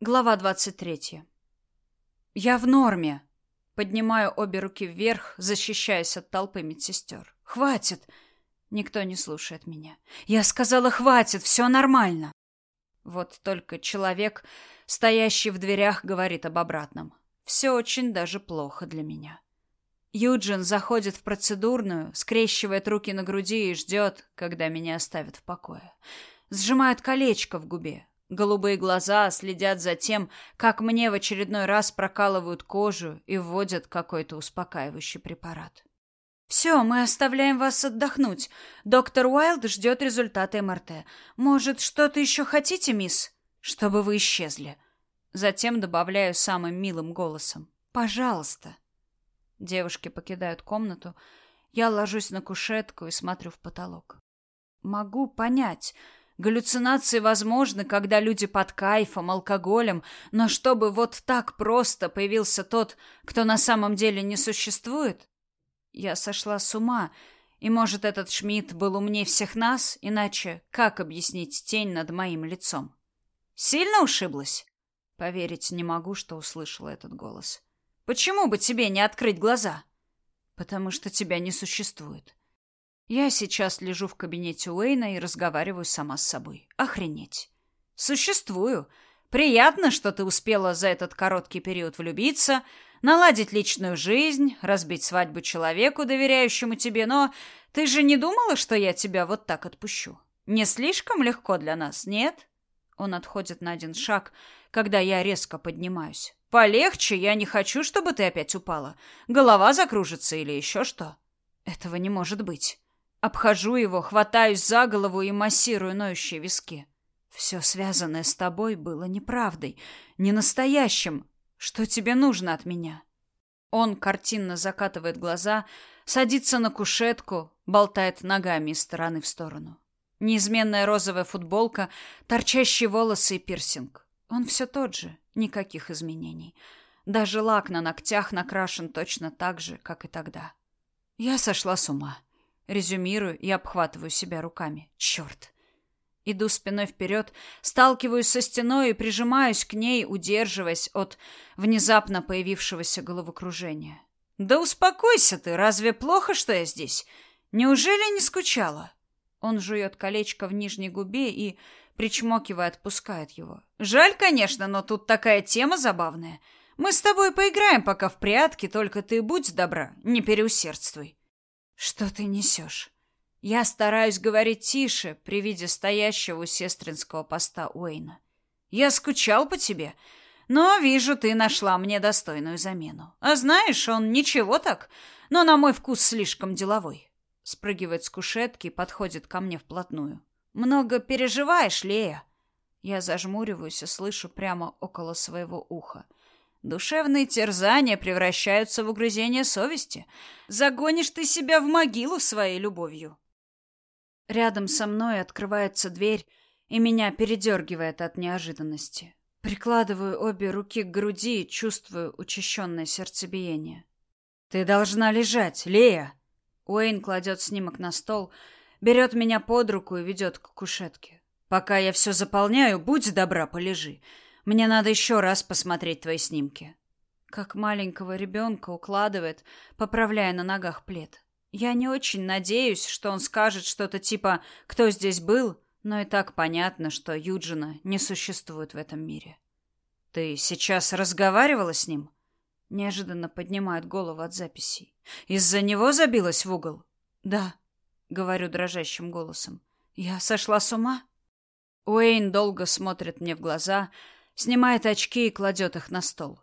Глава двадцать третья. Я в норме. Поднимаю обе руки вверх, защищаясь от толпы медсестер. Хватит. Никто не слушает меня. Я сказала, хватит, все нормально. Вот только человек, стоящий в дверях, говорит об обратном. Все очень даже плохо для меня. Юджин заходит в процедурную, скрещивает руки на груди и ждет, когда меня оставят в покое. Сжимает колечко в губе. Голубые глаза следят за тем, как мне в очередной раз прокалывают кожу и вводят какой-то успокаивающий препарат. «Все, мы оставляем вас отдохнуть. Доктор Уайлд ждет результаты МРТ. Может, что-то еще хотите, мисс? Чтобы вы исчезли». Затем добавляю самым милым голосом. «Пожалуйста». Девушки покидают комнату. Я ложусь на кушетку и смотрю в потолок. Могу понять. Галлюцинации возможны, когда люди под кайфом, алкоголем, но чтобы вот так просто появился тот, кто на самом деле не существует, я сошла с ума, и, может, этот Шмидт был умнее всех нас, иначе как объяснить тень над моим лицом? Сильно ушиблась? Поверить не могу, что услышала этот голос. Почему бы тебе не открыть глаза? Потому что тебя не существует. Я сейчас лежу в кабинете Уэйна и разговариваю сама с собой. Охренеть. Существую. Приятно, что ты успела за этот короткий период влюбиться, наладить личную жизнь, разбить свадьбу человеку, доверяющему тебе, но ты же не думала, что я тебя вот так отпущу? Не слишком легко для нас, нет? Он отходит на один шаг, когда я резко поднимаюсь. Полегче, я не хочу, чтобы ты опять упала. Голова закружится или еще что. Этого не может быть. Обхожу его, хватаюсь за голову и массирую ноющие виски. Все связанное с тобой было неправдой, не настоящим. Что тебе нужно от меня? Он картинно закатывает глаза, садится на кушетку, болтает ногами из стороны в сторону. Неизменная розовая футболка, торчащие волосы и пирсинг. Он все тот же, никаких изменений. Даже лак на ногтях накрашен точно так же, как и тогда. Я сошла с ума. Резюмирую и обхватываю себя руками. Черт. Иду спиной вперед, сталкиваюсь со стеной и прижимаюсь к ней, удерживаясь от внезапно появившегося головокружения. «Да успокойся ты! Разве плохо, что я здесь? Неужели не скучала?» Он жует колечко в нижней губе и, причмокивая, отпускает его. «Жаль, конечно, но тут такая тема забавная. Мы с тобой поиграем пока в прятки, только ты будь добра, не переусердствуй». «Что ты несешь?» Я стараюсь говорить тише при виде стоящего у сестринского поста Уэйна. Я скучал по тебе, но вижу, ты нашла мне достойную замену. А знаешь, он ничего так, но на мой вкус слишком деловой. Спрыгивает с кушетки, подходит ко мне вплотную. Много переживаешь, Лея? Я зажмуриваюсь и слышу прямо около своего уха. Душевные терзания превращаются в угрызение совести. Загонишь ты себя в могилу своей любовью. Рядом со мной открывается дверь, и меня передергивает от неожиданности. Прикладываю обе руки к груди и чувствую учащенное сердцебиение. «Ты должна лежать, Лея!» Уэйн кладет снимок на стол, берет меня под руку и ведет к кушетке. «Пока я все заполняю, будь добра, полежи. Мне надо еще раз посмотреть твои снимки». Как маленького ребенка укладывает, поправляя на ногах плед. Я не очень надеюсь, что он скажет что-то типа «Кто здесь был?», но и так понятно, что Юджина не существует в этом мире. «Ты сейчас разговаривала с ним?» Неожиданно поднимает голову от записей. «Из-за него забилась в угол?» «Да», — говорю дрожащим голосом. «Я сошла с ума?» Уэйн долго смотрит мне в глаза, снимает очки и кладет их на стол.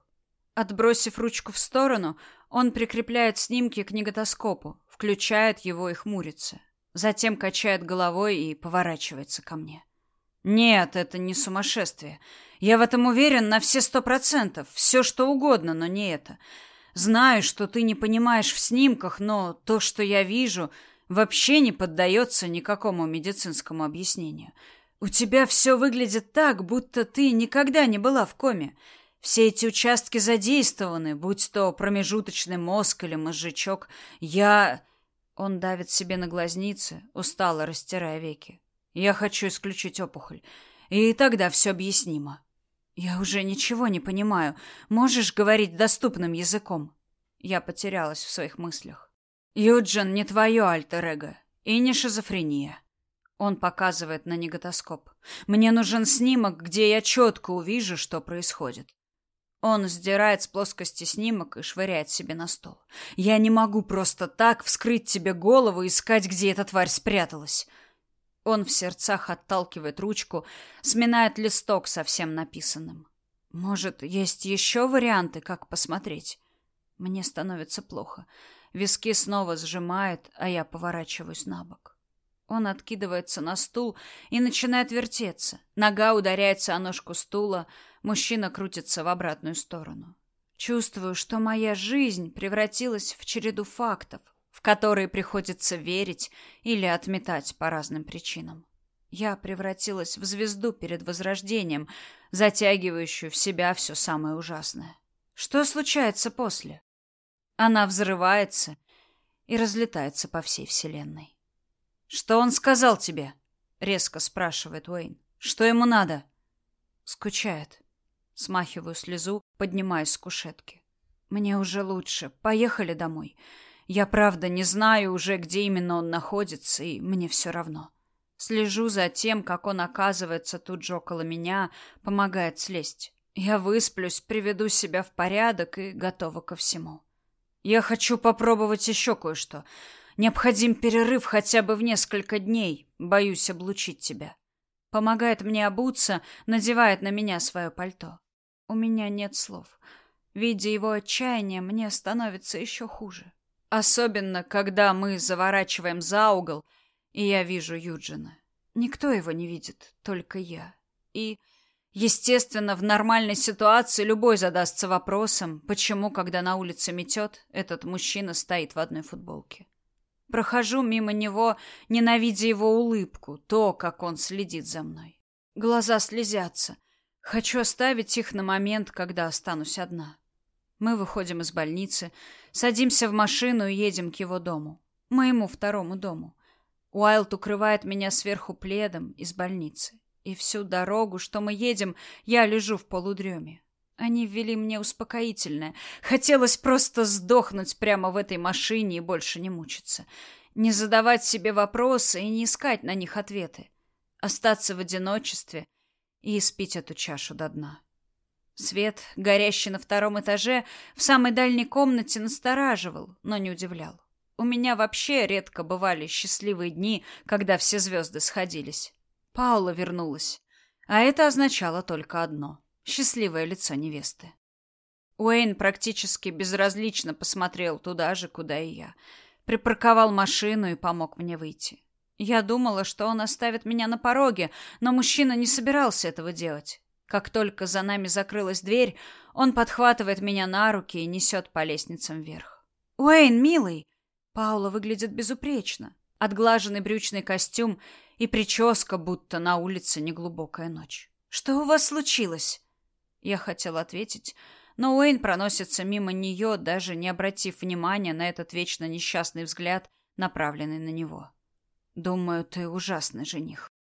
Отбросив ручку в сторону, он прикрепляет снимки к неготоскопу, включает его и хмурится. Затем качает головой и поворачивается ко мне. Нет, это не сумасшествие. Я в этом уверен на все сто процентов. Все, что угодно, но не это. Знаю, что ты не понимаешь в снимках, но то, что я вижу, вообще не поддается никакому медицинскому объяснению. У тебя все выглядит так, будто ты никогда не была в коме. Все эти участки задействованы, будь то промежуточный мозг или мозжечок. Я... Он давит себе на глазницы, устало растирая веки. Я хочу исключить опухоль. И тогда все объяснимо. Я уже ничего не понимаю. Можешь говорить доступным языком? Я потерялась в своих мыслях. Юджин не твое альтер-эго и не шизофрения. Он показывает на неготоскоп. Мне нужен снимок, где я четко увижу, что происходит. Он сдирает с плоскости снимок и швыряет себе на стол. Я не могу просто так вскрыть тебе голову и искать, где эта тварь спряталась. Он в сердцах отталкивает ручку, сминает листок со всем написанным. Может, есть еще варианты, как посмотреть? Мне становится плохо. Виски снова сжимает, а я поворачиваюсь на бок. Он откидывается на стул и начинает вертеться. Нога ударяется о ножку стула, мужчина крутится в обратную сторону. Чувствую, что моя жизнь превратилась в череду фактов, в которые приходится верить или отметать по разным причинам. Я превратилась в звезду перед возрождением, затягивающую в себя все самое ужасное. Что случается после? Она взрывается и разлетается по всей вселенной. Что он сказал тебе? резко спрашивает Уэйн. Что ему надо? Скучает. Смахиваю слезу, поднимаюсь с кушетки. Мне уже лучше. Поехали домой. Я правда не знаю уже, где именно он находится, и мне все равно. Слежу за тем, как он оказывается тут же около меня, помогает слезть. Я высплюсь, приведу себя в порядок и готова ко всему. Я хочу попробовать еще кое-что. Необходим перерыв хотя бы в несколько дней. Боюсь облучить тебя. Помогает мне обуться, надевает на меня свое пальто. У меня нет слов. Видя его отчаяние, мне становится еще хуже. Особенно, когда мы заворачиваем за угол, и я вижу Юджина. Никто его не видит, только я. И, естественно, в нормальной ситуации любой задастся вопросом, почему, когда на улице метет, этот мужчина стоит в одной футболке. Прохожу мимо него, ненавидя его улыбку, то, как он следит за мной. Глаза слезятся. Хочу оставить их на момент, когда останусь одна. Мы выходим из больницы, садимся в машину и едем к его дому. Моему второму дому. Уайлд укрывает меня сверху пледом из больницы. И всю дорогу, что мы едем, я лежу в полудреме. Они ввели мне успокоительное. Хотелось просто сдохнуть прямо в этой машине и больше не мучиться. Не задавать себе вопросы и не искать на них ответы. Остаться в одиночестве и испить эту чашу до дна. Свет, горящий на втором этаже, в самой дальней комнате настораживал, но не удивлял. У меня вообще редко бывали счастливые дни, когда все звезды сходились. Паула вернулась. А это означало только одно — счастливое лицо невесты. Уэйн практически безразлично посмотрел туда же, куда и я. Припарковал машину и помог мне выйти. Я думала, что он оставит меня на пороге, но мужчина не собирался этого делать. Как только за нами закрылась дверь, он подхватывает меня на руки и несет по лестницам вверх. «Уэйн, милый!» Паула выглядит безупречно. Отглаженный брючный костюм и прическа, будто на улице неглубокая ночь. «Что у вас случилось?» Я хотел ответить, но Уэйн проносится мимо нее, даже не обратив внимания на этот вечно несчастный взгляд, направленный на него. «Думаю, ты ужасный жених».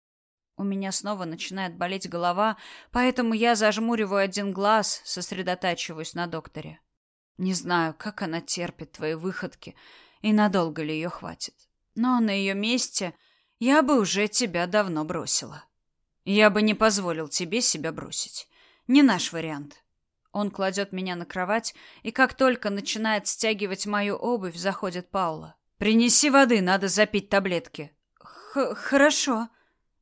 У меня снова начинает болеть голова, поэтому я зажмуриваю один глаз, сосредотачиваюсь на докторе. Не знаю, как она терпит твои выходки и надолго ли ее хватит. Но на ее месте я бы уже тебя давно бросила. Я бы не позволил тебе себя бросить. Не наш вариант. Он кладет меня на кровать, и как только начинает стягивать мою обувь, заходит Паула. «Принеси воды, надо запить таблетки». Х «Хорошо».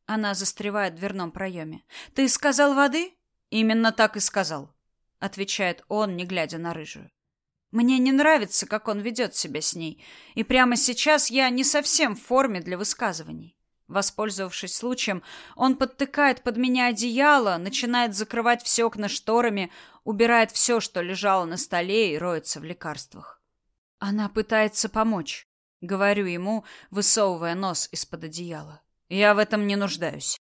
Она застревает в дверном проеме. «Ты сказал воды?» «Именно так и сказал», — отвечает он, не глядя на рыжую. Мне не нравится, как он ведет себя с ней, и прямо сейчас я не совсем в форме для высказываний. Воспользовавшись случаем, он подтыкает под меня одеяло, начинает закрывать все окна шторами, убирает все, что лежало на столе и роется в лекарствах. Она пытается помочь, говорю ему, высовывая нос из-под одеяла. Я в этом не нуждаюсь.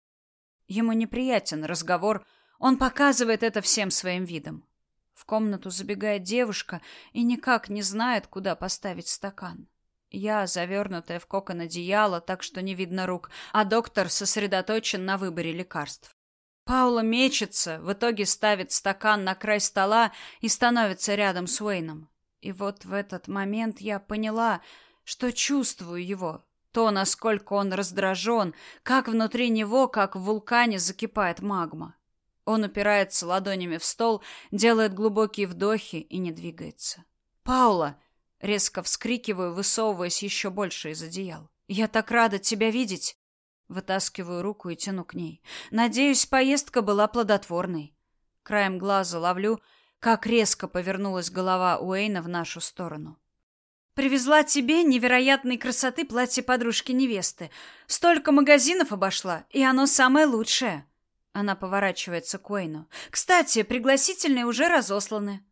Ему неприятен разговор, он показывает это всем своим видом. В комнату забегает девушка и никак не знает, куда поставить стакан. Я, завернутая в кокон одеяла, так что не видно рук, а доктор сосредоточен на выборе лекарств. Паула мечется, в итоге ставит стакан на край стола и становится рядом с Уэйном. И вот в этот момент я поняла, что чувствую его, то, насколько он раздражен, как внутри него, как в вулкане закипает магма. Он упирается ладонями в стол, делает глубокие вдохи и не двигается. «Паула!» — резко вскрикиваю, высовываясь еще больше из одеял. «Я так рада тебя видеть!» Вытаскиваю руку и тяну к ней. Надеюсь, поездка была плодотворной. Краем глаза ловлю, как резко повернулась голова Уэйна в нашу сторону. Привезла тебе невероятной красоты платье подружки невесты. Столько магазинов обошла, и оно самое лучшее. Она поворачивается к Уэйну. Кстати, пригласительные уже разосланы.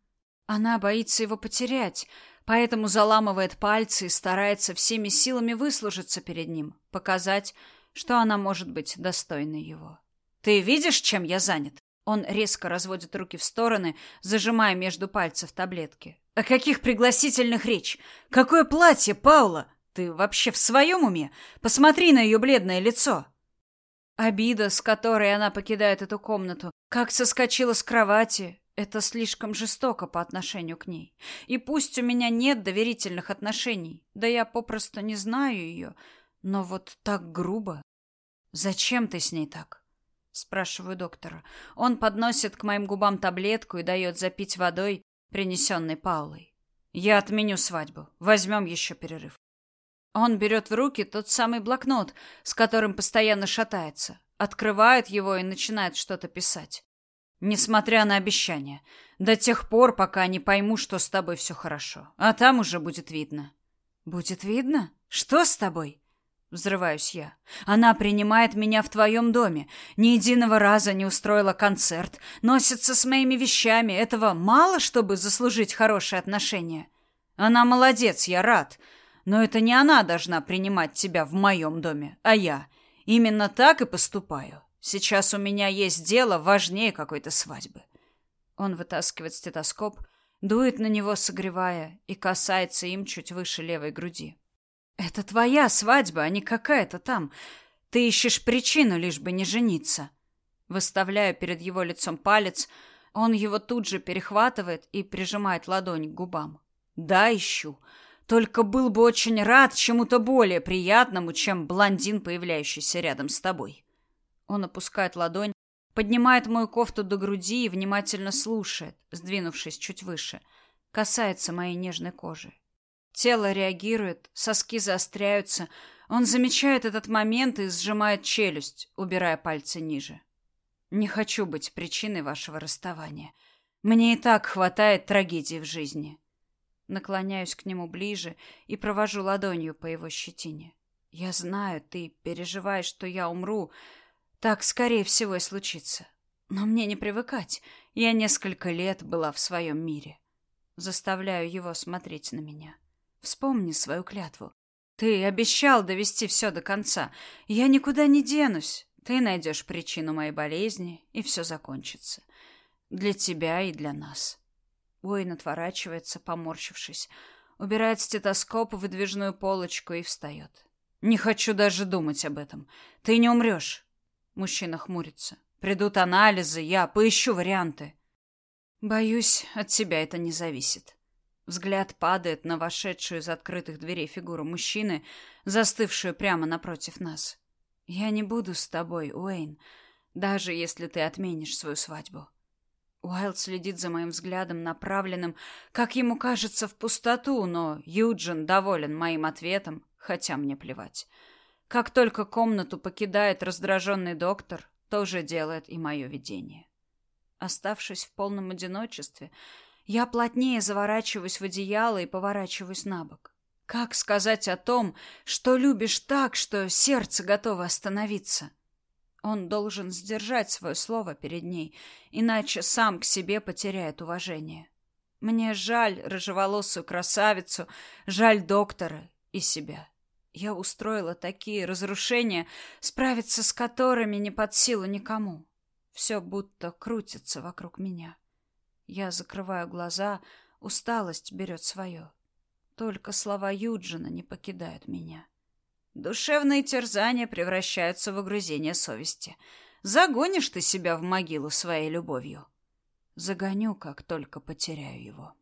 Она боится его потерять, поэтому заламывает пальцы и старается всеми силами выслужиться перед ним, показать, что она может быть достойной его. Ты видишь, чем я занят? Он резко разводит руки в стороны, зажимая между пальцев таблетки. О каких пригласительных речь? Какое платье, Паула? Ты вообще в своем уме? Посмотри на ее бледное лицо. Обида, с которой она покидает эту комнату, как соскочила с кровати, это слишком жестоко по отношению к ней. И пусть у меня нет доверительных отношений, да я попросту не знаю ее, но вот так грубо. Зачем ты с ней так? спрашиваю доктора. Он подносит к моим губам таблетку и дает запить водой, принесенной Паулой. Я отменю свадьбу. Возьмем еще перерыв. Он берет в руки тот самый блокнот, с которым постоянно шатается, открывает его и начинает что-то писать. Несмотря на обещания, до тех пор, пока не пойму, что с тобой все хорошо. А там уже будет видно. Будет видно? Что с тобой? Взрываюсь я. Она принимает меня в твоем доме. Ни единого раза не устроила концерт. Носится с моими вещами. Этого мало, чтобы заслужить хорошие отношения. Она молодец, я рад. Но это не она должна принимать тебя в моем доме, а я. Именно так и поступаю. Сейчас у меня есть дело важнее какой-то свадьбы. Он вытаскивает стетоскоп, дует на него, согревая, и касается им чуть выше левой груди. Это твоя свадьба, а не какая-то там. Ты ищешь причину, лишь бы не жениться. Выставляю перед его лицом палец, он его тут же перехватывает и прижимает ладонь к губам. Да, ищу. Только был бы очень рад чему-то более приятному, чем блондин, появляющийся рядом с тобой. Он опускает ладонь, поднимает мою кофту до груди и внимательно слушает, сдвинувшись чуть выше, касается моей нежной кожи. Тело реагирует, соски заостряются. Он замечает этот момент и сжимает челюсть, убирая пальцы ниже. Не хочу быть причиной вашего расставания. Мне и так хватает трагедий в жизни. Наклоняюсь к нему ближе и провожу ладонью по его щетине. Я знаю, ты переживаешь, что я умру. Так, скорее всего, и случится. Но мне не привыкать. Я несколько лет была в своем мире. Заставляю его смотреть на меня. Вспомни свою клятву. Ты обещал довести все до конца. Я никуда не денусь. Ты найдешь причину моей болезни, и все закончится. Для тебя и для нас. Уэйн отворачивается, поморщившись, убирает стетоскоп в выдвижную полочку и встает. Не хочу даже думать об этом. Ты не умрешь. Мужчина хмурится. Придут анализы, я поищу варианты. Боюсь, от тебя это не зависит. Взгляд падает на вошедшую из открытых дверей фигуру мужчины, застывшую прямо напротив нас. Я не буду с тобой, Уэйн, даже если ты отменишь свою свадьбу. Уайлд следит за моим взглядом, направленным, как ему кажется, в пустоту, но Юджин доволен моим ответом, хотя мне плевать. Как только комнату покидает раздраженный доктор, то же делает и мое видение. Оставшись в полном одиночестве, я плотнее заворачиваюсь в одеяло и поворачиваюсь на бок. Как сказать о том, что любишь так, что сердце готово остановиться? Он должен сдержать свое слово перед ней, иначе сам к себе потеряет уважение. Мне жаль рыжеволосую красавицу, жаль доктора и себя. Я устроила такие разрушения, справиться с которыми не под силу никому. Все будто крутится вокруг меня. Я закрываю глаза, усталость берет свое. Только слова Юджина не покидают меня. Душевные терзания превращаются в угрызение совести. Загонишь ты себя в могилу своей любовью. Загоню, как только потеряю его.